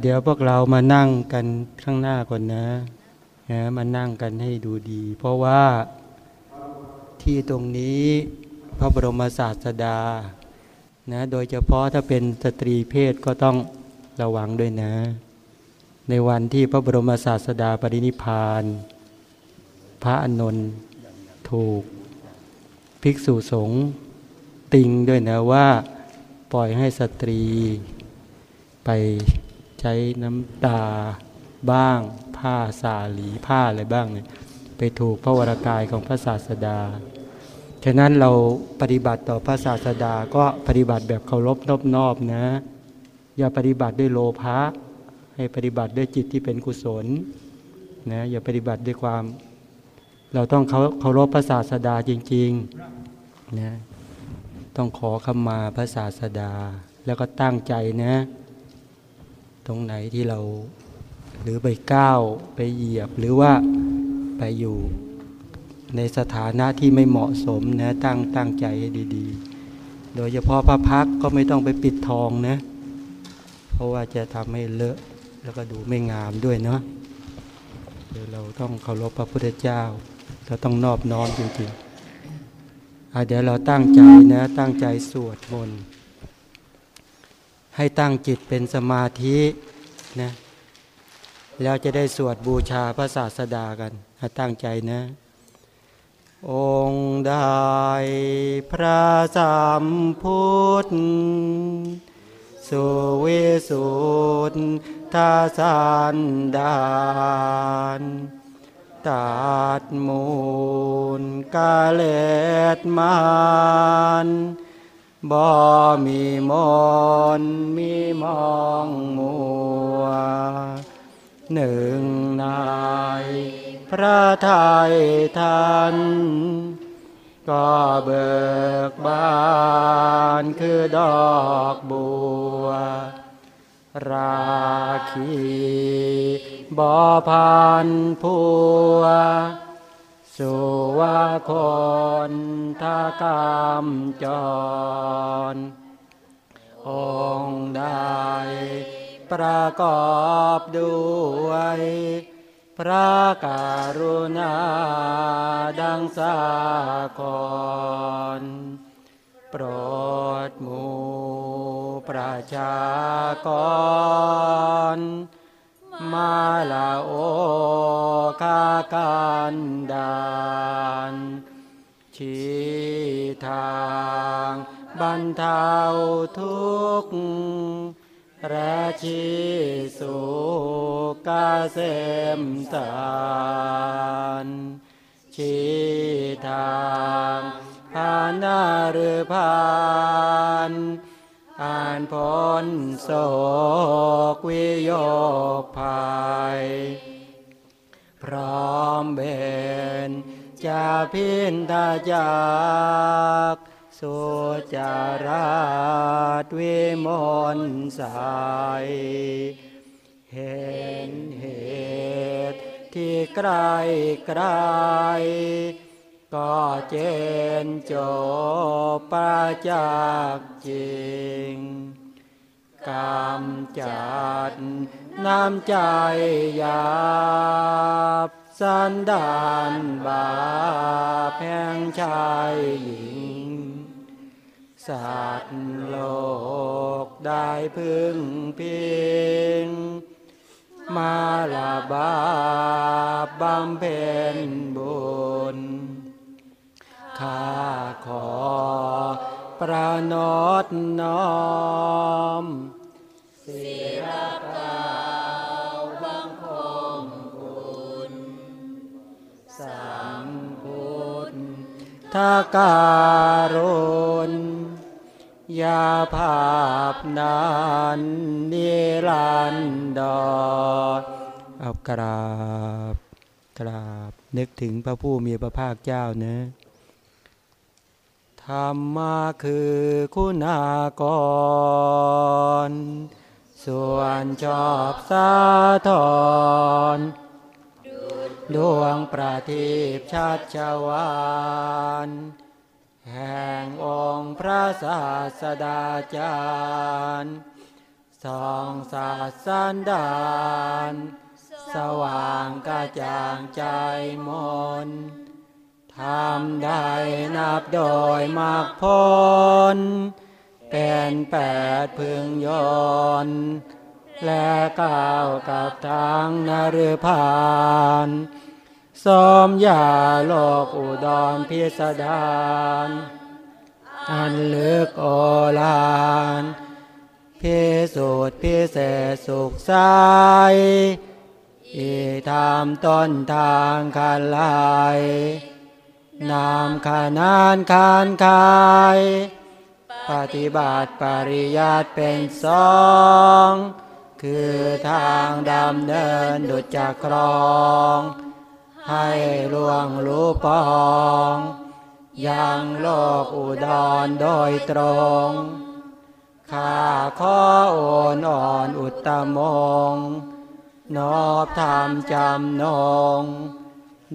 เดี๋ยวพวกเรามานั่งกันข้างหน้าก่อนนะนะมานั่งกันให้ดูดี เพราะว่าที่ตรงนี้พระบรมศาสดานะโดยเฉพาะถ้าเป็นสตรีเพศก็ต้องระวังด้วยนะ ในวันที่พระบรมศาสดาปรินิพพาน พระอนนท์ถูกภิกษุสงฆ์ติงด้วยนะว่าปล่อยให้สตรีไป ใช้น้ำตาบ้าง ผ้าสาหลีผ้าอะไรบ้างเนี่ยไปถูกพระวรากายของพระศาสดา ฉะนั้นเราปฏิบัติต่อพระศาสดาก็ปฏิบัติแบบเคารพนอบนอบนะ อย่าปฏิบัติด้วยโลภะให้ปฏิบัติด้วยจิตที่เป็นกุศลนะอย่าปฏิบัติด้วยความ เราต้องเคารพพระศาสดาจริงๆนะต้องขอขมาพระศาสดา แล้วก็ตั้งใจนะ ตรงไหนที่เราหรือไปก้าวไปเหยียบหรือว่าไปอยู่ในสถานะที่ไม่เหมาะสมนะตั้งตั้งใจให้ดีๆ โดยเฉพาะพระพักก็ไม่ต้องไปปิดทองนะ เพราะว่าจะทำให้เลอะแล้วก็ดูไม่งามด้วยเนาะเดี๋ยวเราต้องเคารพพระพุทธเจ้า เราต้องนอบน้อมจริงๆเดี๋ยวเราตั้งใจนะตั้งใจสวดมนต์ ให้ตั้งจิตเป็นสมาธินะแล้วจะได้สวดบูชาพระศาสดากันตั้งใจนะ องค์ได้พระสัมพุทธสุวิสุทธาสันดานตัดมูลกาเลตมาน บ่มีมนมีมองมัว หนึ่งนาย พระไทยท่าน ก็เบิกบานคือดอกบัว ราคีบ่พันผัว สุวาคนทากรรมจร องได้ประกอบด้วย พระการุณาดังสาครโปรดหมู่ประชากร มาลาโอคากันดานชี้ทางบรรเทาทุกข์แระชีสุกาเสมสารชีทางพานาหรือพาน อ่านพ้นโศกวิโยคภัย พร้อมเบนจะพินทาจากสุจาราตวิมลสายเห็นเหตุที่ใกล้ไกล ก็เจนโจประจักจริงกำจัดน้ำใจหยาบสันดานบาปแพงชายหญิง สัตว์โลกได้พึ่งพิง มาลาบาบำเพ็ญบุญ ข้าขอประนตน้อมศิรกาบังคมคุณสัมพุทธาการุณยาภาพนานนิรันดรเอากราบกราบนึกถึงพระผู้มีพระภาคเจ้าเนะ ธรรมาคือคุณากร ส่วนชอบสาธรดวงประทีปชัดชวานแห่งองค์พระศาสดาจารย์สองสาสันดาน สว่างกระจ่างใจมน ทำได้นับโดยมากพลเป็นแปดพึงยนและก้าวกับทางนรพานสมยาโลกอุดรพิสดารอันลึกโอลานพิสุทธิพิเศษสุขใสอีธรรมต้นทางคันลาย นามขานานคานคาย ปฏิบัติปริยัติเป็นสอง คือทางดำเนินดุจจักครอง ให้ล่วงรู้ปอง ยังโลกอุดรโดยตรง ข้าขอโอนอ่อนอุตตมง นอบธรรมจำนง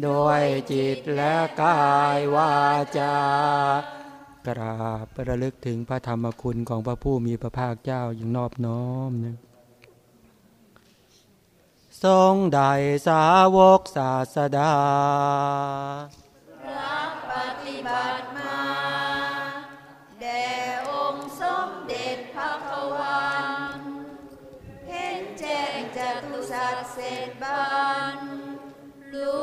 ด้วยจิตและกายวาจากราบประลึกถึงพระธรรมคุณของพระผู้มีพระภาคเจ้าอย่างนอบน้อมนะทรงได้สาวกศาสดารับปฏิบัติมาแด่องค์สมเด็จพระพวันเห็นแจ้งจตุสัตว์เสร็จบานรู้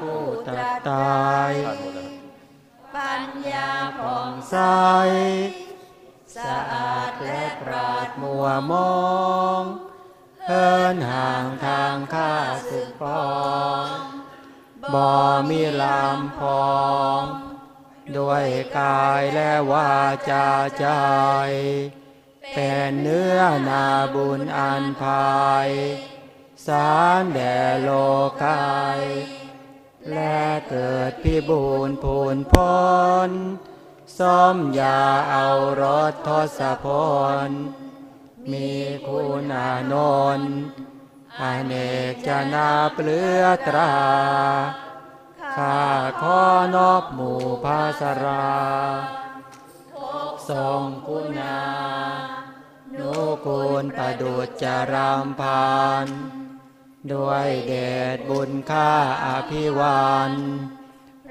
ผู้ตรัสตาย ปัญญาผ่องใส สะอาดและปราดมัวมองเฮินห่างทางข้าศึกปองบ่มีลำพอง ด้วยกายและวาจาใจ เป็นเนื้อนาบุญอันภาย สารแด่โลกาย และเกิดพิบูรณ์พูนพ้นสมยาเอารถทศพล มีคุณานนท์อเนกจะนาเปลือตราข้าขอนอบหมู่ภาสราทรงคุณา นุกูลประดุจจารามพาน ด้วยเดชบุญค่าอภิวัน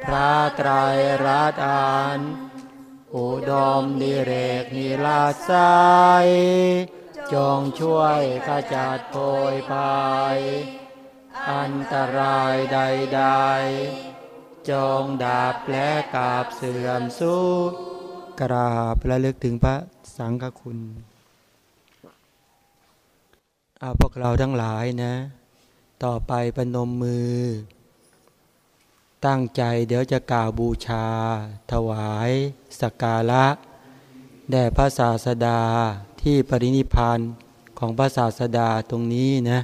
พระไตรรัตน์อาน อุดมดิเรกนิลาสายจงช่วยขจัดโพยภาย อันตรายใดๆ จงดับและกาบเสื่อมสู้กราบและลึกถึงพระสังฆคุณ เอาพวกเราทั้งหลายนะ ต่อไปปนมมือ ตั้งใจเดี๋ยวจะกล่าวบูชา ถวายสักการะ แด่พระศาสดาที่ปรินิพานของพระศาสดาตรงนี้นะ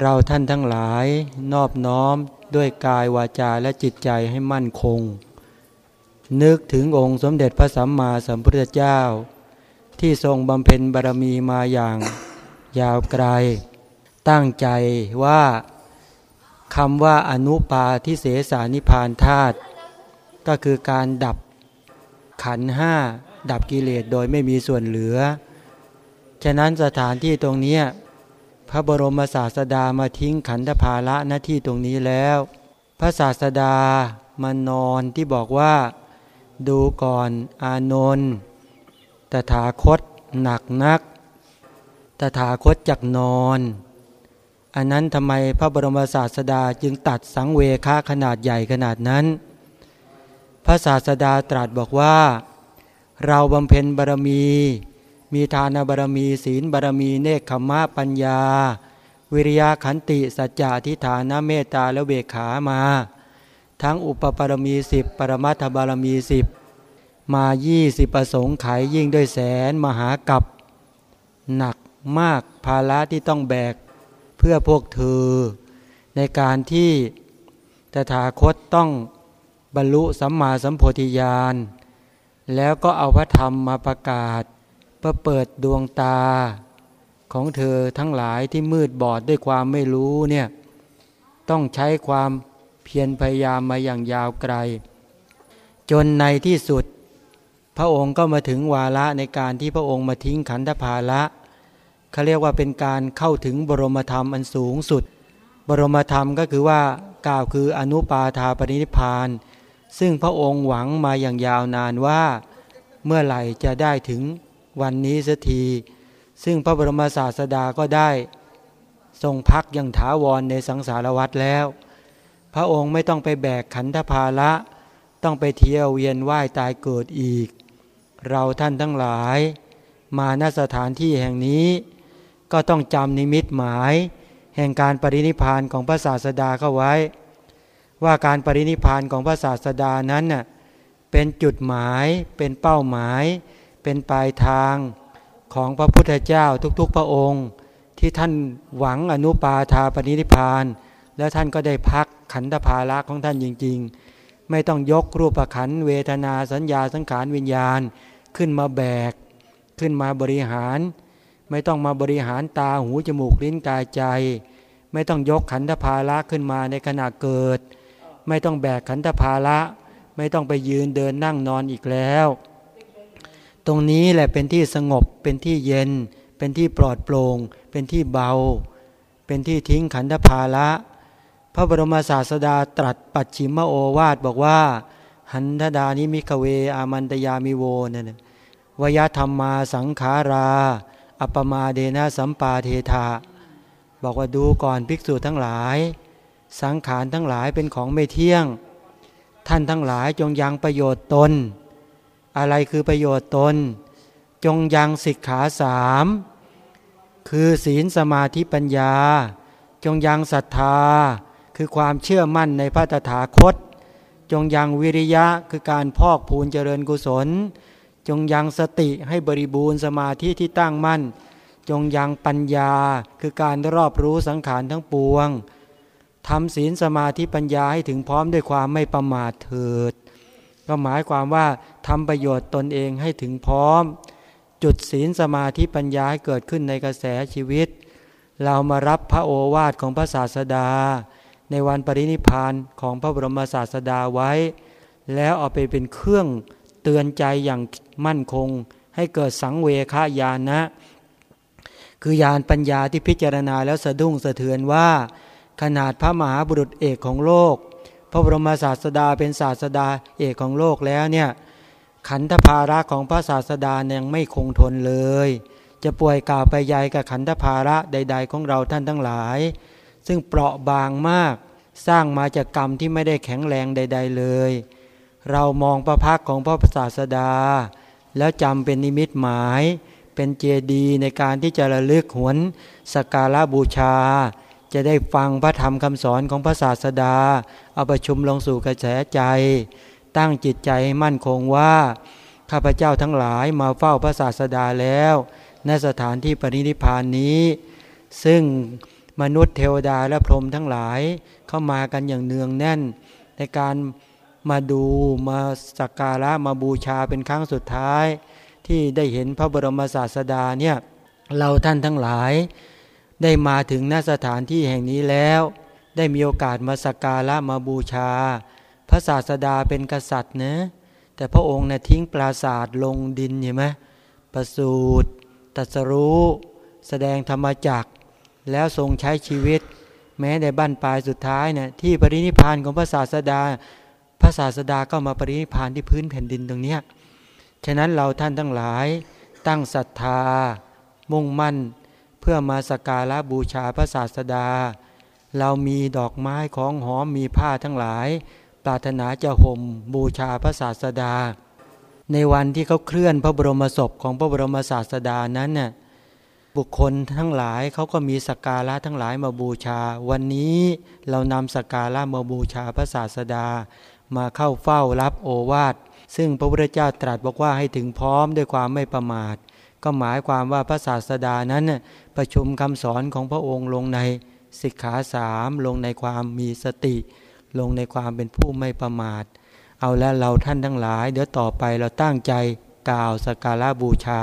เราท่านทั้งหลายนอบน้อมด้วยกายวาจาและจิตใจให้มั่นคง นึกถึงองค์สมเด็จพระสัมมาสัมพุทธเจ้า ที่ทรงบำเพ็ญบารมีมาอย่างยาวไกล ตั้งใจว่าคำว่าอนุปาทิเสสานิพานธาตุก็คือการดับขันห้าดับกิเลสโดยไม่มีส่วนเหลือ ฉะนั้นสถานที่ตรงนี้พระบรมศาสดามาทิ้งขันธภาระหน้าที่ตรงนี้แล้ว พระศาสดามานอนที่บอกว่า ดูก่อนอานนท์ตถาคตหนักนัก ตถาคตจักนอน อันนั้นทำไมพระบรมศาสดาจึงตัดสังเวคาขนาดใหญ่ขนาดนั้น พระศาสดาตรัสบอกว่า เราบำเพ็ญบารมี มีทานบารมี ศีลบารมีเนคขมะปัญญา วิริยะขันติสัจจะทิฏฐานะเมตตาและเบกขามา ทั้งอุปปารมีสิบปรมัตถบารมีสิบมายี่สิบประสงค์ไขยยิ่งด้วยแสนมหากับหนักมากภาระที่ต้องแบก พื่อพวกเธอ ในการที่ตถาคตต้องบรรลุสัมมาสัมโพธิญาณ แล้วก็เอาพระธรรมมาประกาศเพื่อเปิดดวงตาของเธอทั้งหลายที่มืดบอดด้วยความไม่รู้เนี่ยต้องใช้ความเพียรพยายามมาอย่างยาวไกล จนในที่สุด พระองค์ก็มาถึงวาระในการที่พระองค์มาทิ้งขันธภาระ เขาเรียกว่าเป็นการเข้าถึงบรมธรรมอันสูงสุด บรมธรรมก็คือว่ากล่าวคืออนุปาทาปรินิพาน ซึ่งพระองค์หวังมาอย่างยาวนานว่า เมื่อไหร่จะได้ถึงวันนี้สักที ซึ่งพระบรมศาสดาก็ได้ทรงพักอย่างถาวรในสังสารวัฏแล้ว พระองค์ไม่ต้องไปแบกขันธภาระต้องไปเที่ยวเวียนว่ายตายเกิดอีก เราท่านทั้งหลาย มาณสถานที่แห่งนี้ ก็ต้องจำนิมิตหมาย แห่งการปรินิพานของพระศาสดาเข้าไว้ ว่าการปรินิพานของพระศาสดานั้นน่ะเป็นจุดหมายเป็นเป้าหมาย เป็นปลายทางของพระพุทธเจ้าทุกๆพระองค์ ที่ท่านหวังอนุปาทาปณิธิพาน แล้วท่านก็ได้พักขันธภาระของท่านจริง ๆ ไม่ต้องยกรูปขันเวทนาสัญญาสังขารวิญญาณขึ้นมาแบก ขึ้นมาบริหาร ไม่ต้องมาบริหารตาหูจมูกลิ้นกายใจ ไม่ต้องยกขันธภาระขึ้นมาในขณะเกิด ไม่ต้องแบกขันธภาระ ไม่ต้องไปยืนเดินนั่งนอนอีกแล้ว ตรงนี้แหละเป็นที่สงบเป็นที่เย็น เป็นที่ปลอดโปร่งเป็นที่เบา เป็นที่ทิ้งขันธภาระพระบรมศาสดาตรัสปัจฉิมโอวาทบอกว่า หันทะทานิ ภิกขะเวอามันตะยามิโว นั่น วะยะธัมมาสังขารา อัปปะมาเทนะสัมปาเทถะ บอกว่าดูก่อนภิกษุทั้งหลาย สังขารทั้งหลายเป็นของไม่เที่ยง ท่านทั้งหลายจงยังประโยชน์ตน อะไรคือประโยชน์ตน จงยังสิกขาสามคือศีลสมาธิปัญญา จงยังศรัทธา คือความเชื่อมั่นในพระตถาคต จงยังวิริยะคือการพอกพูนเจริญกุศล จงยังสติให้บริบูรณ์สมาธิที่ตั้งมั่น จงยังปัญญาคือการรอบรู้สังขารทั้งปวงทำศีลสมาธิปัญญาให้ถึงพร้อมด้วยความไม่ประมาทเถิด ก็หมายความว่าทำประโยชน์ตนเองให้ถึงพร้อม จุดศีลสมาธิปัญญาให้เกิดขึ้นในกระแสชีวิต เรามารับพระโอวาทของพระศาสดา ในวันปรินิพานของพระบรมศาสดาไว้ แล้วเอาไปเป็นเครื่อง เตือนใจอย่างมั่นคง ให้เกิดสังเวคายานะ คือญาณปัญญาที่พิจารณาแล้วสะดุ้งสะเทือนว่า ขนาดพระมหาบุรุษเอกของโลก พระบรมศาสดาเป็นศาสดาเอกของโลกแล้วเนี่ยขันธภาระของพระศาสดายังไม่คงทนเลย จะป่วยกล่าวไปยายกับขันธภาระใด ๆ ของเราท่านทั้งหลาย ซึ่งเปราะบางมากสร้างมาจากกรรมที่ไม่ได้แข็งแรงใด ๆ เลย เรามองพระพักของพระศาสดา แล้วจำเป็นนิมิตหมาย เป็นเจดีในการที่จะระลึกหวนสการะบูชา จะได้ฟังพระธรรมคำสอนของพระศาสดา เอาประชุมลงสู่กระแสใจ ตั้งจิตใจมั่นคงว่า ข้าพเจ้าทั้งหลายมาเฝ้าพระศาสดาแล้ว ในสถานที่ปรินิพานนี้ ซึ่งมนุษย์เทวดาและพรหมทั้งหลายเข้ามากันอย่างเนืองแน่นในการ มาดูมาสักการะมาบูชาเป็นครั้งสุดท้าย ที่ได้เห็นพระบรมศาสดาเนี่ยเราท่านทั้งหลาย ได้มาถึงณสถานที่แห่งนี้แล้ว ได้มีโอกาสมาสักการะมาบูชา พระศาสดาเป็นกษัตริย์นะแต่พระองค์นะ่ะทิ้งปราศาสตร์ลงดินเห็นไหมประสูตรตัสรู้ แสดงธรรมจักแล้วทรงใช้ชีวิต แม้ในบ้านปลายสุดท้ายเนะี่ยที่ปรินิพานของพระศาสดา ระศาสดาก็มาปรินิพานที่พื้นแผ่นดินตรงเนี้ยฉะนั้นเราท่านทั้งหลายตั้งศรัทธา มุ่งมั่น เพื่อมาสการะบูชาพระศาสดา เรามีดอกไม้ของหอมมีผ้าทั้งหลาย ปรารถนาจะห่มบูชาพระศาสดา ในวันที่เขาเคลื่อนพระบรมศพของพระบรมศาสดานั้นน่ยบุคคลทั้งหลายเขาก็มีสการะทั้งหลายมาบูชา วันนี้เรานำสการะมาบูชาพระศาสดา มาเข้าเฝ้ารับโอวาท ซึ่งพระพุทธเจ้าตรัสบอกว่าให้ถึงพร้อมด้วยความไม่ประมาท ก็หมายความว่าพระศาสดานั้นประชุมคำสอนของพระองค์ลงในสิกขาสามลงในความมีสติ ลงในความเป็นผู้ไม่ประมาท เอาแล้วเราท่านทั้งหลาย เดี๋ยวต่อไปเราตั้งใจกล่าวสการะบูชา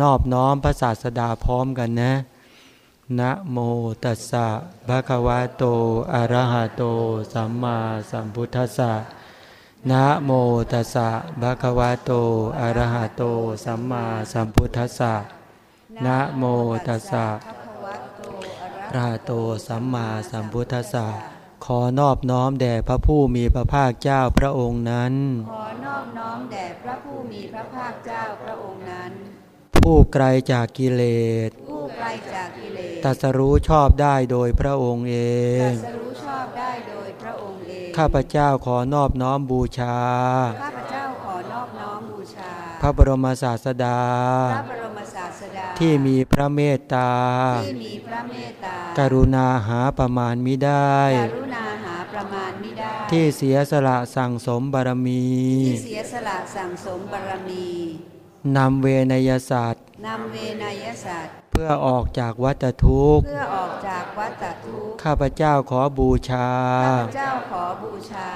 นอบน้อมพระศาสดาพร้อมกันนะ นะโมตัสสะภะคะวะโต อะระหะโต สัมมาสัมพุทธัสสะ นะโมตัสสะภะคะวะโต อะระหะโต สัมมาสัมพุทธัสสะ นะโมตัสสะภะคะวะโตอะระระหะโต สัมมาสัมพุทธัสสะ ขอนอบน้อมแด่พระผู้มีพระภาคเจ้าพระองค์นั้น ขอนอบน้อมแด่พระผู้มีพระภาคเจ้าพระองค์นั้น ผู้ไกลจากกิเลส ผู้ไกลจากกิเลส ตรัสรู้ชอบได้โดยพระองค์เอตรังสรู้ชอบได้โดยพระองค์เอง ข้าพเจ้าขอนอบน้อมบูชา ข้าพเจ้าขอนอบน้อมบูชา พระบรมศาสดา พระบรมศาสดา ที่มีพระเมตตา ที่มีพระเมตตา กรุณาหาประมาณมิได้ กรุณาหาประมาณมิได้ ที่เสียสละสั่งสมบารมี ที่เสียสละสั่งสมบารมีนำเวนยศาสตร์นำเวนยสัตว์ เพื่อออกจากวัฏทุกข์ เพื่อออกจากวัฏทุกข์ ข้าพเจ้าขอบูชา ข้าพเจ้าขอบูชา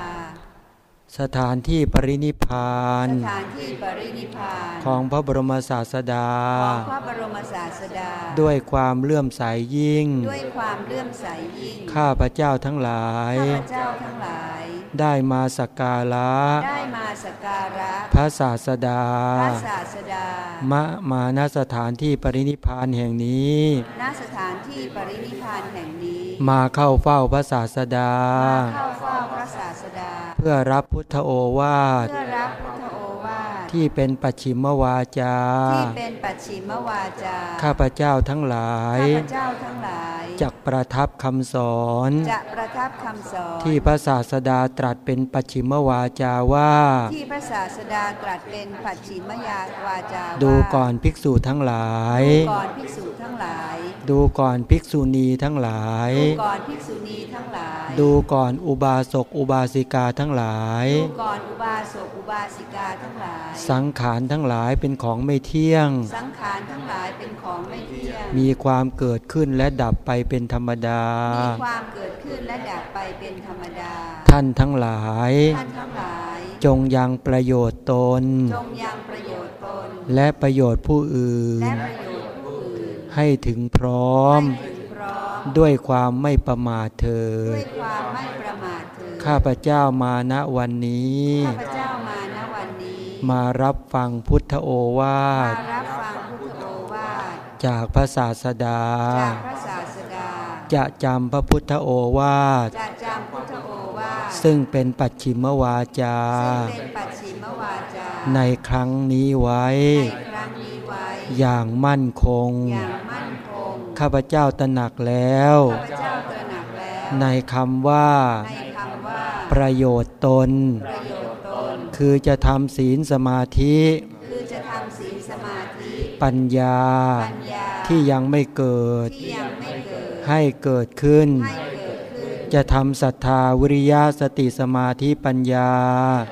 สถานที่ปรินิพพาน สถานที่ปรินิพพาน ของพระบรมศาสดา ของพระบรมศาสดา ด้วยความเลื่อมใสยิ่ง ด้วยความเลื่อมใสยิ่ง ข้าพเจ้าทั้งหลาย ข้าพเจ้าทั้งหลาย ได้มาสักการะ ได้มาสักการะ พระศาสดา พระศาสดา มะมาณสถานที่ปรินิพพานแห่งนี้ณสถานที่ปรินิพพานแห่งนี้ มาเข้าเฝ้าพระศาสดา มาเข้าเฝ้าพระศาสดา เพื่อรับพุทธโอวาท เพื่อรับพุทธโอวาท ที่เป็นปัจฉิมวาจา ที่เป็นปัจฉิมวาจา ข้าพเจ้าทั้งหลาย ข้าพเจ้าทั้งหลาย จักประทับคำสอน จะประทับคำสอน ที่พระศาสดาตรัสเป็นปัจฉิมวาจาว่า ที่พระศาสดาตรัสเป็นปัจฉิมยาวาจาว่าดูก่อนภิกษุทั้งหลาย ดูก่อนภิกษุทั้งหลาย ดูก่อนภิกษุณีทั้งหลาย ดูก่อนภิกษุณีทั้งหลาย ดูก่อนอุบาสกอุบาสิกาทั้งหลาย ดูก่อนอุบาสกอุบาสิกาทั้งหลาย สังขารทั้งหลายเป็นของไม่เที่ยง สังขารทั้งหลายเป็นของไม่เที่ยง มีความเกิดขึ้นและดับไปเป็นธรรมดา มีความเกิดขึ้นและดับไปเป็นธรรมดา ท่านทั้งหลาย ท่านทั้งหลาย จงยังประโยชน์ตน จงยังประโยชน์ตน และประโยชน์ผู้อื่และนประโยชน์ผู้อื่นให้ถึงพร้อมให้ถึงพร้อม ด้วยความไม่ประมาทเถิด้วยดความไม่ประมาทเถิดข้าพเจ้ามาณวันนี้ ข้าพเจ้ามาณวันนี้ มารับฟังพุทธโอวามาทรับฟังพุทธโอวาท จากพระศาสดาจากพระศาสดา จะจำพระพุทธโอวาทจะจำพุทธโอวาทซึ่งเป็นปัจฉิมวาจาซึ่งเป็นปัจฉิมวาจา ในครั้งนี้ไว้ในครั้งนี้ไว้อย่างมั่นคงอย่างมั่นคง ข้าพเจ้าตระหนักแล้วข้าพเจ้าตระหนักแล้วในคำว่าในคำว่าประโยชน์ตนประโยชน์ตน คือจะทำศีลสมาธิ คือจะทำศีลสมาธิ ปัญญาปัญญาที่ยังไม่เกิดที่ยังไม่เกิด ให้เกิดขึ้นให้เกิดขึ้นจะทำศรัทธาวิริยะสติสมาธิปัญญา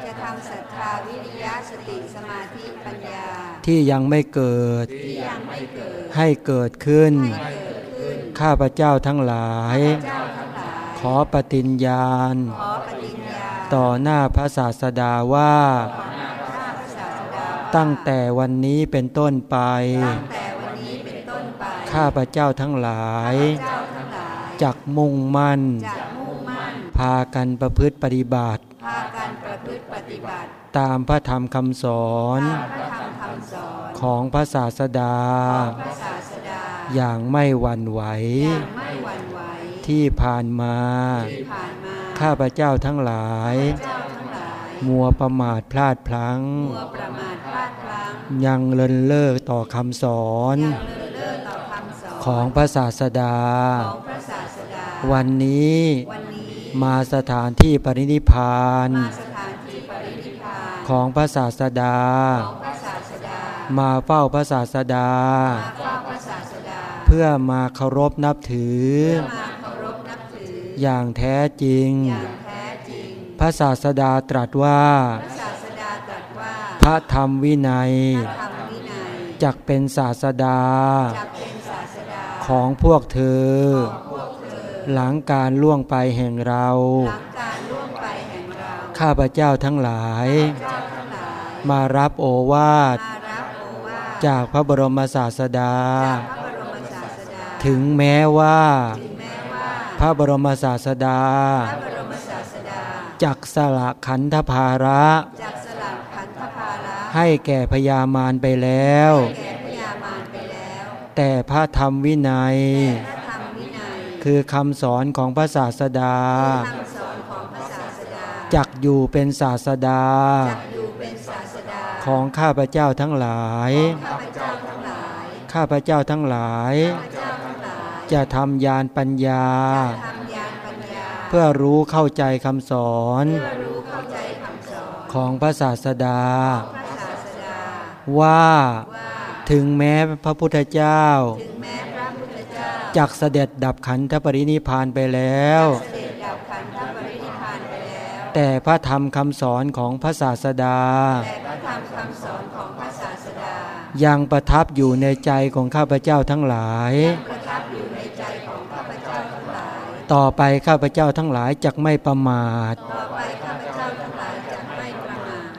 จะทำศรัทธาวิริยะสติสมาธิปัญญา ที่ยังไม่เกิดที่ยังไม่เกิดให้เกิดขึ้นให้เกิดขึ้น ข้าพเจ้าทั้งหลายเจ้าทั้งหลายขอปฏิญญาณขอปฏิญญาต่อหน้าพระศาสดาว่า ข้าพระศาสดา ตั้งแต่วันนี้เป็นต้นไปตั้งแต่วันนี้เป็นต้นไป ข้าพเจ้าทั้งหลายเจ้าทั้งหลายจักมุ่งมั่นจะมุ่งมั่นพากันประพฤติปฏิบัติพากันประพฤติปฏิบัติ ตามพระธรรมคำสอนตามพระธรรมคำสอนของพระศาสดาพระศาสดาอย่างไม่หวั่นไหวอย่างไม่หวั่นไหว ที่ผ่านมาที่ผ่านมาข้าพเจ้าทั้งหลายเจ้าทั้งหลาย มัวประมาทพลาดพลั้ง ยังเลินเล่อต่อคำสอนยังเลินเล่อต่อคำสอนของพระศาสดาของพระศาสดาวันนี้วันนี้มาสถานที่ปรินิพพานมาสถานที่ปรินิพพานของพระศาสดาของพระศาสดามาเฝ้าพระศาสดา มาเฝ้าพระศาสดา เพื่อมาเคารพนับถือมาเคารพนับถืออย่างแท้จริงอย่างแท้จริง พระศาสดาตรัสว่าพระศาสดาตรัสว่า พระธรรมวินัยพระธรรมวินัยจักเป็นศาสดาจะเป็นศาสดาของพวกเธอพวกเธอหลังการล่วงไปแห่งเราหลังการล่วงไปแห่งเรา ข้าพเจ้าทั้งหลายเจ้าทั้งหลายมารับโอวาทมารับโอวาท จากพระบรมศาสดาจากพระบรมศาสดาถึงแม้ว่าถึงแม้ว่าพระบรมศาสดาพระบรมศาสดาจักสละขันธภาระจากสลับขันธภาระ ให้แก่พญามารไปแล้วแก่พยามารไปแล้วแต่พระธรรมวินัยพระธรรมวินัย คือคำสอนของพระศาสดาคำสอนของพระศาสดาจักอยู่เป็นศาสดาจักอยู่เป็นศาสดา ของข้าพเจ้าทั้งหลาย ข้าพเจ้าทั้งหลายข้าพเจ้าทั้งหลายข้าพเจ้าทั้งหลายจะทำยานปัญญาทำยานปัญญาเพื่อรู้เข้าใจคำสอนเพื่อรู้เข้าใจคำสอนของพระศาสดาพระศาสดา ว่าว่าถึงแม้พระพุทธเจ้าถึงแม้พระพุทธเจ้าจักเสด็จดับขันธปรินิพพานไปแล้วเสด็จดับขันธปรินิพพานไปแล้วแต่พระธรรมคำสอนของพระศาสดาแต่พระธรรมคำสอนของพระศาสดา ยังประทับอยู่ในใจของข้าพเจ้าทั้งหลายประทับอยู่ในใจของข้าพเจ้าทั้งหลายต่อไปข้าพเจ้าทั้งหลายจักไม่ประมาท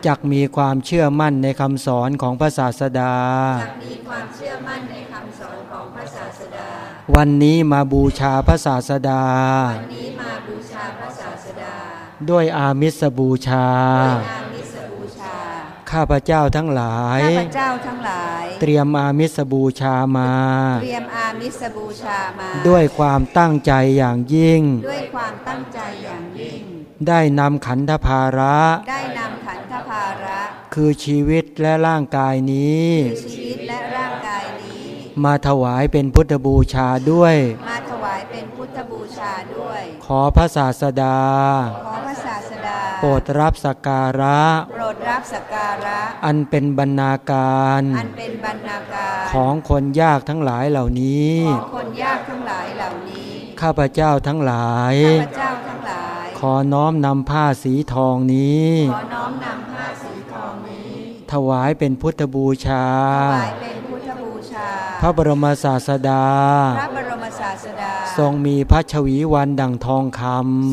จักมีความเชื่อมั่นในคำสอนของพระศาสดาจะมีความเชื่อมั่นในคำสอนของพระศาสดา วันนี้มาบูชาพระศาสดาวันนี้มาบูชาพระศาสดาด้วยอามิสบูชาด้วยอามิสบูชา ข้าพเจ้าทั้งหลายข้าพเจ้าทั้งหลาย เตรียมอามิสบูชามาเตรียมอามิสบูชามาด้วยความตั้งใจอย่างยิ่งด้วยความตั้งใจอย่างยิ่ง ได้นำขันธภาระได้นำขันธภาระ คือชีวิตและร่างกายนี้คือชีวิตและร่างกายนี้มาถวายเป็นพุทธบูชาด้วย มาถวายเป็นพุทธบูชาด้วย ขอพระศาสดา ขอพระศาสดา โปรดรับสักการะ โปรดรับสักการะ อันเป็นบรรณาการ อันเป็นบรรณาการ ของคนยากทั้งหลายเหล่านี้ ของคนยากทั้งหลายเหล่านี้ ข้าพเจ้าทั้งหลาย ข้าพเจ้าทั้งหลาย ขอน้อมนำผ้าสีทองนี้ ขอน้อม ถวายเป็นพุทธบูชาถวายเป็นพุทธบูชาพระบรมศาสดาพระบรมศาสดา ทรงมีพระชวีวันดังทองค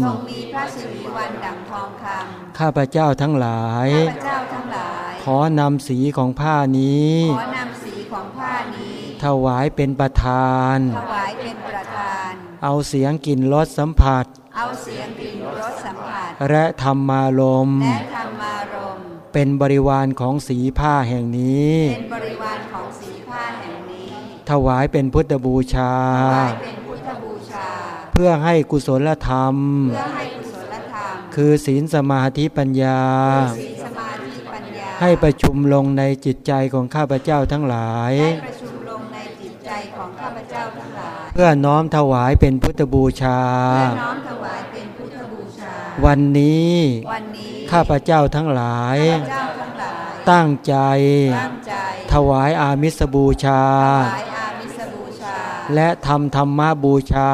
ทรงมีพระสิริวันดังทองคำข้าพเจ้าทั้งหลายำข้าพเจ้าทั้งหลาย ขอนำสีของผ้านี้ขอนำสีของผ้านี้ถวายเป็นประธานถวายเป็นประธาน เอาเสียงกลิ่นรสสัมผัสเอาเสียงกลิ่นรสสัมผัสและธรรมารมณ์ เป็นบริวารของสีผ้าแห่งนี้เป็นบริวารของสีผ้าแห่งนี้ ถวายเป็นพุทธบูชาถวายเป็นพุทธบูชาเพื่อให้กุศลธรรมเพื่อให้กุศลธรรม คือศีลสมาธิปัญญาศีลสมาธิปัญญาให้ประชุมลงในจิตใจของข้าพเจ้าทั้งหลายให้ประชุมลงในจิตใจของข้าพเจ้าทั้งหลายเพื่อน้อมถวายเป็นพุทธบูชาเพื่อน้อมถวายเป็นพุทธบูชาวันนี้วันนี้ ข้าพเจ้าทั้งหลายข้าพเจ้าทั้งหลาย ตั้งใจตั้งใจถวายอามิสบูชาถวายอามิสบูชาและทำธรรมบูชา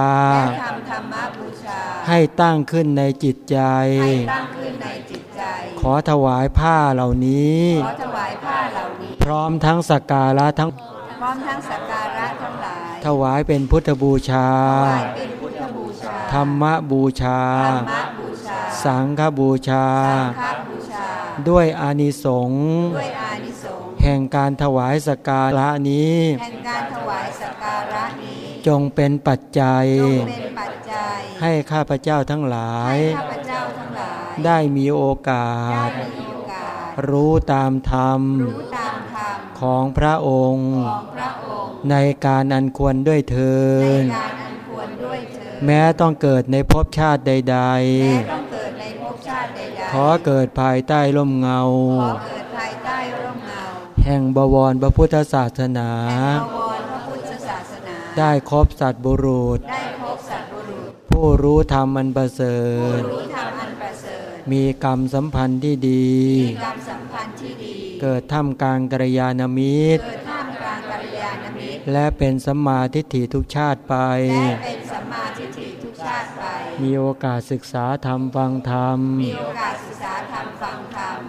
และทำธรรมบูชา ให้ตั้งขึ้นในจิตใจให้ตั้งขึ้นในจิตใจขอถวายผ้าเหล่านี้ขอถวายผ้าเหล่านี้ พร้อมทั้งสักการะทั้งพร้อมทั้งสักการะทั้งหลาย ถวายเป็นพุทธบูชาถวายเป็นพุทธบูชาธรรมบูชาธรรมบูชา สังฆบูชาสังฆบูชาด้วยอานิสงส์ด้วยอานิสงส์แห่งการถวายสักการะนี้แห่งการถวายสักการะนี้จงเป็นปัจจัยจงเป็นปัจจัย ให้ข้าพเจ้าทั้งหลายให้ข้าพเจ้าทั้งหลายได้มีโอกาได้สมีโอกาสรู้ตามธรรมรู้ตามธรรม ของพระองค์ของพระองค์ในการอันควรด้วยเทิในนการอันควรด้วยเธอแม้ต้องเกิดในภพชาติใดแขอเกิดภายใต้ร่มเงาขอเกิดภายใต้ร่มเงา แห่งบวรพระพุทธศาสนาแห่งบวรพระพุทธศาสนาได้ครบสัตว์บุรุษได้พบสัตว์บุรุษ ผู้รู้ธรรมอันประเสริฐรู้ธรรมอันประเสริฐมีกรรมสัมพันธ์ที่ดีมีกรรมสัมพันธ์ที่ดี เกิดท่ามกลางกัลยาณมิตรเกิดท่ามกลางกัลยาณมิตรและเป็นสัมมาทิฏฐิทุกชาติไปและเป็นสัมมาทิฏฐิทุกชาติไปมีโอกาสศึกษาธรรมฟังธรรม มีโอกาส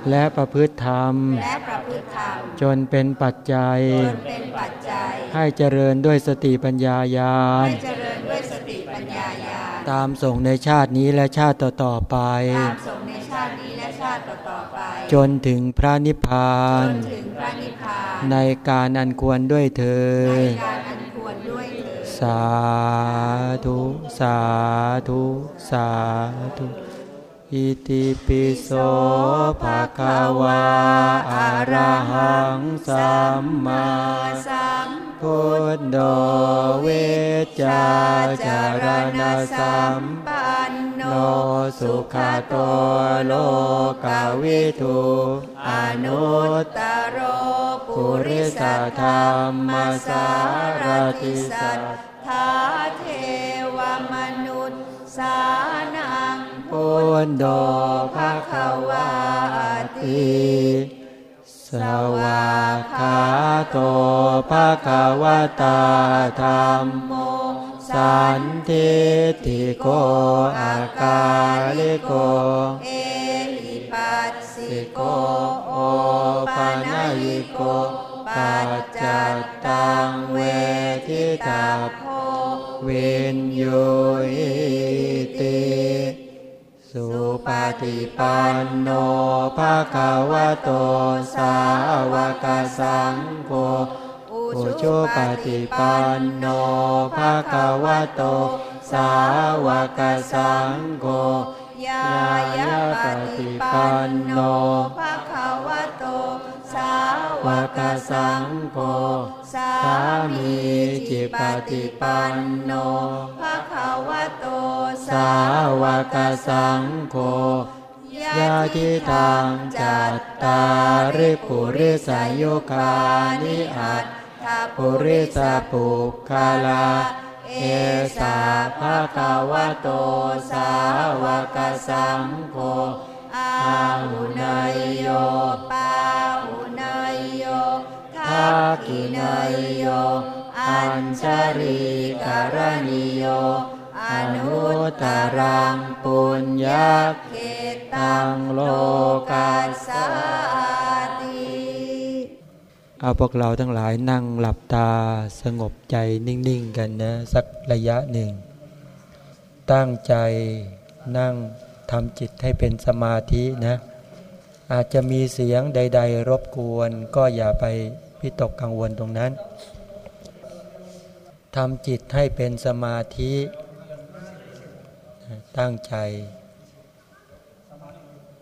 และประพฤติธรรมและประพฤติธรรม จนเป็นปัจจัยจนเป็นปัจจัยให้เจริญด้วยสติปัญญาญาณให้เจริญด้วยสติปัญญาญาณ ตามส่งในชาตินี้และชาติต่อๆไปตามส่งในชาตินี้และชาติต่อๆไปจนถึงพระนิพพาจนนถึงพระนิพพาน ในการอันควรด้วยเธอในญการอันควรด้วยเถิดสาธุ สาธุ สาธุ อิติปิโสภะคะวาอะระหังสัมมาสัมพุทโธเวชจาจารณสัมปันโนสุขโตโลกวิทูอนุตตโรปุริสธรรมสารติสัทธาเทวมนุษย์สา นโธภะคะวาติสวากขาโตภะคะวะตาธรรมโม สันทิติโกอากาลิโก เอหิปัสสิโก โอปัญญิโก ปัจจัตตังเวทิตาโพวินโยอิติ สุปฏิปันโนภาคาวะโต สาวกสังโฆอุชุปฏิปันโนภาคาวะโต สาวกสังโฆยายาปฏิปันโนภ วกสังโฆสามีจิปฏิปันโนภะคะวะโต สาวกสังโฆยาทิทางจัตตาริปุริสายุคานิอัตถปุริสปุคาลาเอสาภะคะวะโต สาวกสังโฆ อาหุนยโยปาหุนยโยทักขินยโย อัญชริกรณิโย อนุตตรังปุญญาเขตังโลกัสสาติเอาพวกเราทั้งหลายนั่งหลับตาสงบใจนิ่ง ๆ กันนะ สักระยะหนึ่ง ตั้งใจนั่ง ทำจิตให้เป็นสมาธินะ อาจจะมีเสียงใด ๆ รบกวน ก็อย่าไปพิตกกังวลตรงนั้นทำจิตให้เป็นสมาธิ ตั้งใจ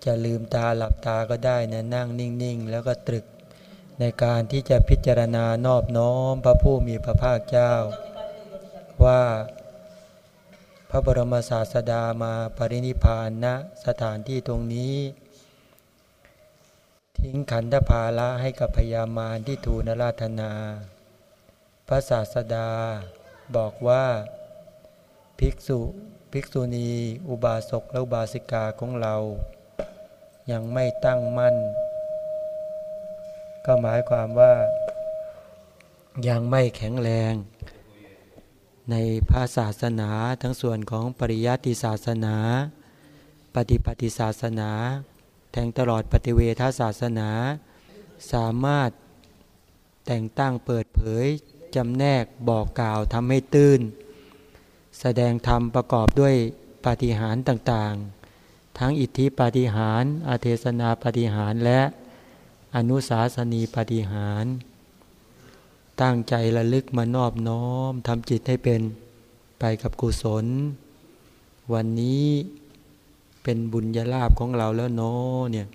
จะลืมตาหลับตาก็ได้นะนั่งนิ่ง ๆ แล้วก็ตรึกในการที่จะพิจารณานอบน้อมพระผู้มีพระภาคเจ้า ว่า พระบรมศาสดามาปรินิพานณสถานที่ตรงนี้ ทิ้งขันธภาละให้กับพยามารที่ทูลราธนา พระศาสดาบอกว่า ภิกษุภิกษุณีอุบาสกและอุบาสิกาของเรา ยังไม่ตั้งมั่น ก็หมายความว่า ยังไม่แข็งแรง ในพระศาสนาทั้งส่วนของปริยัติศาสนา ปฏิปฏิศาสนาแทงตลอดปฏิเวทศาสนา สามารถแต่งตั้งเปิดเผยจำแนกบอกกล่าวทำให้ตื้น แสดงธรรมประกอบด้วยปฏิหารต่างๆ ทั้งอิทธิปฏิหารอาเทศนาปฏิหารและอนุสาสนีปฏิหาร ตั้งใจระลึกมานอบน้อมทำจิตให้เป็นไปกับกุศล วันนี้เป็นบุญญาลาภของเราแล้วเนาะเนี่ย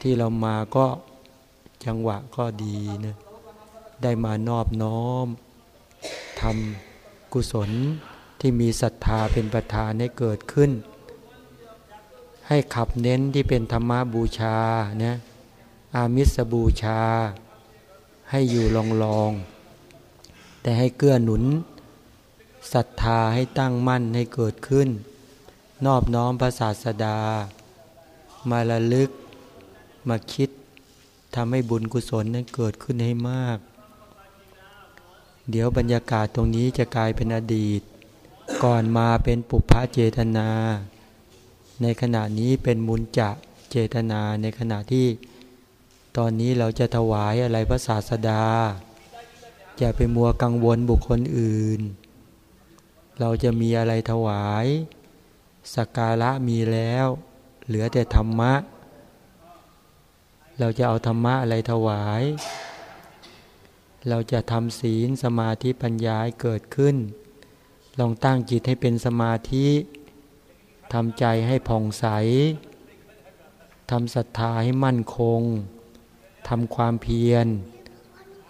ที่เรามาก็จังหวะก็ดีนะได้มานอบน้อมทำกุศลที่มีศรัทธาเป็นประธานให้เกิดขึ้น ให้ขับเน้นที่เป็นธรรมบูชานะอามิสบูชา ให้อยู่ลองลอง แต่ให้เกื้อหนุนศรัทธาให้ตั้งมั่นให้เกิดขึ้น นอบน้อมพระศาสดา มาระลึก มาคิดทำให้บุญกุศลนั้นเกิดขึ้นให้มาก เดี๋ยวบรรยากาศตรงนี้จะกลายเป็นอดีต ก่อนมาเป็นปุพพะเจตนา ในขณะนี้เป็นมุนจะเจตนาในขณะที่ ตอนนี้เราจะถวายอะไรพระศาสดา อย่าไปมัวกังวลบุคคลอื่น เราจะมีอะไรถวายสักการะมีแล้ว เหลือแต่ธรรมะ เราจะเอาธรรมะอะไรถวาย เราจะทำศีลสมาธิปัญญาเกิดขึ้น ลองตั้งจิตให้เป็นสมาธิทำใจให้ผ่องใสทำศรัทธาให้มั่นคง ทำความเพียร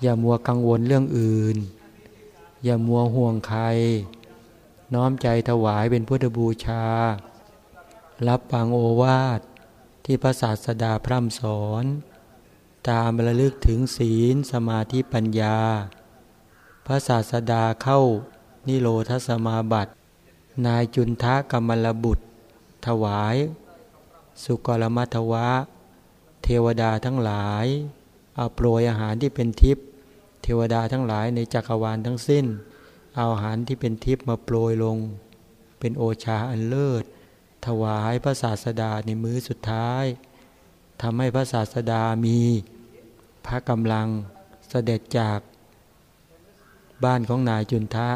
อย่ามัวกังวลเรื่องอื่น อย่ามัวห่วงใคร น้อมใจถวายเป็นพุทธบูชา รับฟังโอวาทที่พระศาสดาพร่ำสอน ตามระลึกถึงศีลสมาธิปัญญา พระศาสดาเข้านิโรธสมาบัติ นายจุนทะกรรมลบุตร ถวาย สุกรมัทวะ เทวดาทั้งหลายเอาโปรยอาหารที่เป็นทิพย์เทวดาทั้งหลายในจักรวาลทั้งสิ้น เอาอาหารที่เป็นทิพย์มาโปรยลง เป็นโอชาอันเลิศ ถวายพระศาสดาในมื้อสุดท้ายทำให้พระศาสดามีพระกำลังเสด็จจากบ้านของนายจุนทะ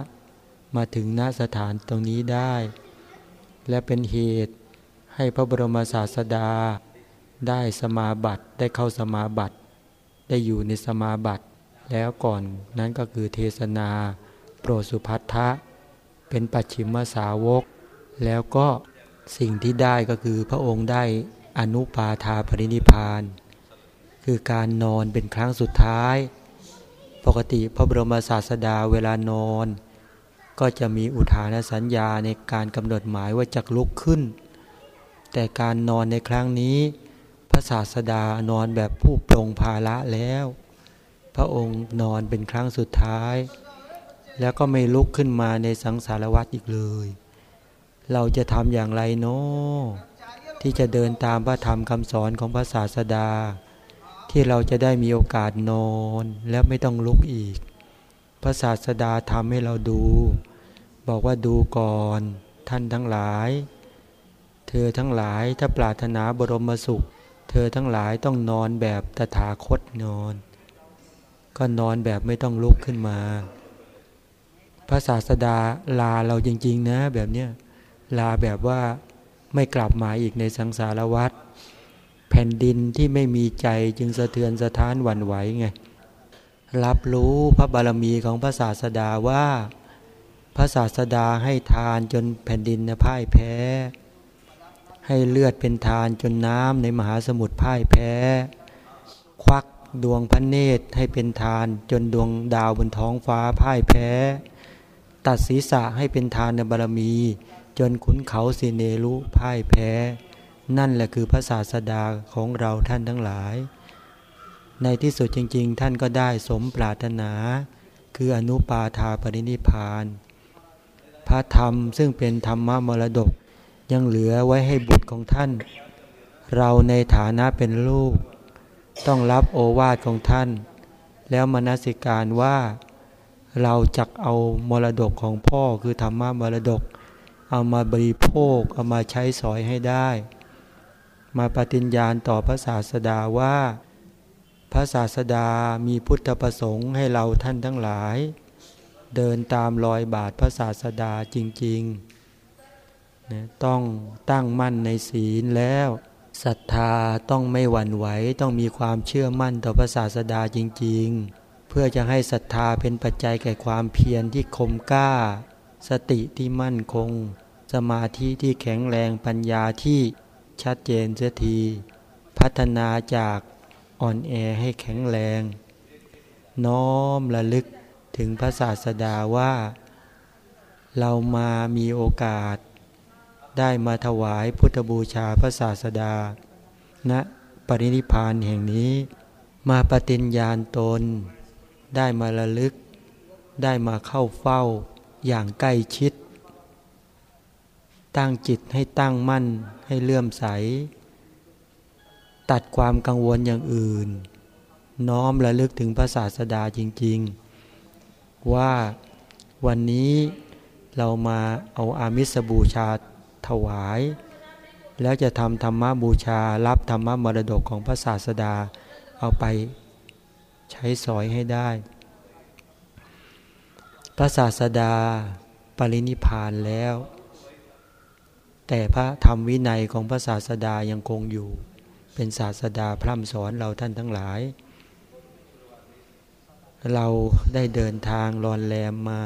มาถึงณสถานตรงนี้ได้ และเป็นเหตุให้พระบรมศาสดา ได้สมาบัติได้เข้าสมาบัติ ได้อยู่ในสมาบัติ แล้วก่อนนั้นก็คือเทศนา โปรสุพัทธะ เป็นปัจฉิมสาวก แล้วก็สิ่งที่ได้ก็คือพระองค์ได้อนุปาทาปรินิพาน คือการนอนเป็นครั้งสุดท้าย ปกติพระบรมศาสดาเวลานอน ก็จะมีอุทานสัญญาในการกำหนดหมายว่าจะลุกขึ้น แต่การนอนในครั้งนี้ ระศาสดานอนแบบผู้ปรงภาระแล้ว พระองค์นอนเป็นครั้งสุดท้าย แล้วก็ไม่ลุกขึ้นมาในสังสารวัฏอีกเลย เราจะทำอย่างไรเนาะที่จะเดินตามพระธรรมคำสอนของพระศาสดา ที่เราจะได้มีโอกาสนอนแล้วไม่ต้องลุกอีก พระศาสดาทำให้เราดู บอกว่าดูก่อนท่านทั้งหลาย เธอทั้งหลายถ้าปรารถนาบรมสุข เธอทั้งหลายต้องนอนแบบตถาคตนอน ก็นอนแบบไม่ต้องลุกขึ้นมา พระศาสดาลาเราจริง ๆ นะ แบบเนี้ยลาแบบว่าไม่กลับมาอีกในสังสารวัฏแผ่นดินที่ไม่มีใจจึงสะเทือนสะท้านหวั่นไหวไงรับรู้พระบารมีของพระศาสดาว่า พระศาสดาให้ทานจนแผ่นดินพ่ายแพ้ ให้เลือดเป็นทานจนน้ำในมหาสมุทรพ่ายแพ้ ควักดวงพระเนตรให้เป็นทานจนดวงดาวบนท้องฟ้าพ่ายแพ้ ตัดศีรษะให้เป็นทานในบารมี จนขุนเขาสิเนรุพ่ายแพ้ นั่นแหละคือพระศาสดาของเราท่านทั้งหลาย ในที่สุดจริง ๆ ท่านก็ได้สมปรารถนา คืออนุปาทาปรินิพาน พระธรรมซึ่งเป็นธรรมมรดก ยังเหลือไว้ให้บุตรของท่าน เราในฐานะเป็นลูก ต้องรับโอวาทของท่าน แล้วมนสิการว่าเราจักเอามรดกของพ่อคือธรรมะมรดก เอามาบริโภค เอามาใช้สอยให้ได้ มาปฏิญญาณต่อพระศาสดาว่า พระศาสดามีพุทธประสงค์ให้เราท่านทั้งหลาย เดินตามรอยบาทพระศาสดาจริง ๆ นะต้องตั้งมั่นในศีลแล้วศรัทธาต้องไม่หวั่นไหวต้องมีความเชื่อมั่นต่อพระศาสดาจริง ๆ เพื่อจะให้ศรัทธาเป็นปัจจัยแก่ความเพียรที่คมกล้า สติที่มั่นคง สมาธิที่แข็งแรงปัญญาที่ชัดเจนเสียที พัฒนาจากอ่อนแอให้แข็งแรง น้อมระลึกถึงพระศาสดาว่า เรามามีโอกาส ได้มาถวายพุทธบูชาพระศาสดาณะปรินิพานแห่งนี้ มาปฏิญญาณตน ได้มาระลึก ได้มาเข้าเฝ้าอย่างใกล้ชิด ตั้งจิตให้ตั้งมั่นให้เลื่อมใส ตัดความกังวลอย่างอื่น น้อมระลึกถึงพระศาสดาจริง ๆ ว่าวันนี้เรามาเอาอามิสบูชา ถวาย แล้วจะทำธรรมบูชารับธรรมมรดกของพระศาสดา เอาไปใช้สอยให้ได้ พระศาสดาปรินิพานแล้ว แต่พระธรรมวินัยของพระศาสดายังคงอยู่ เป็นศาสดาพร่ำสอนเราท่านทั้งหลาย เราได้เดินทางรอนแรมมา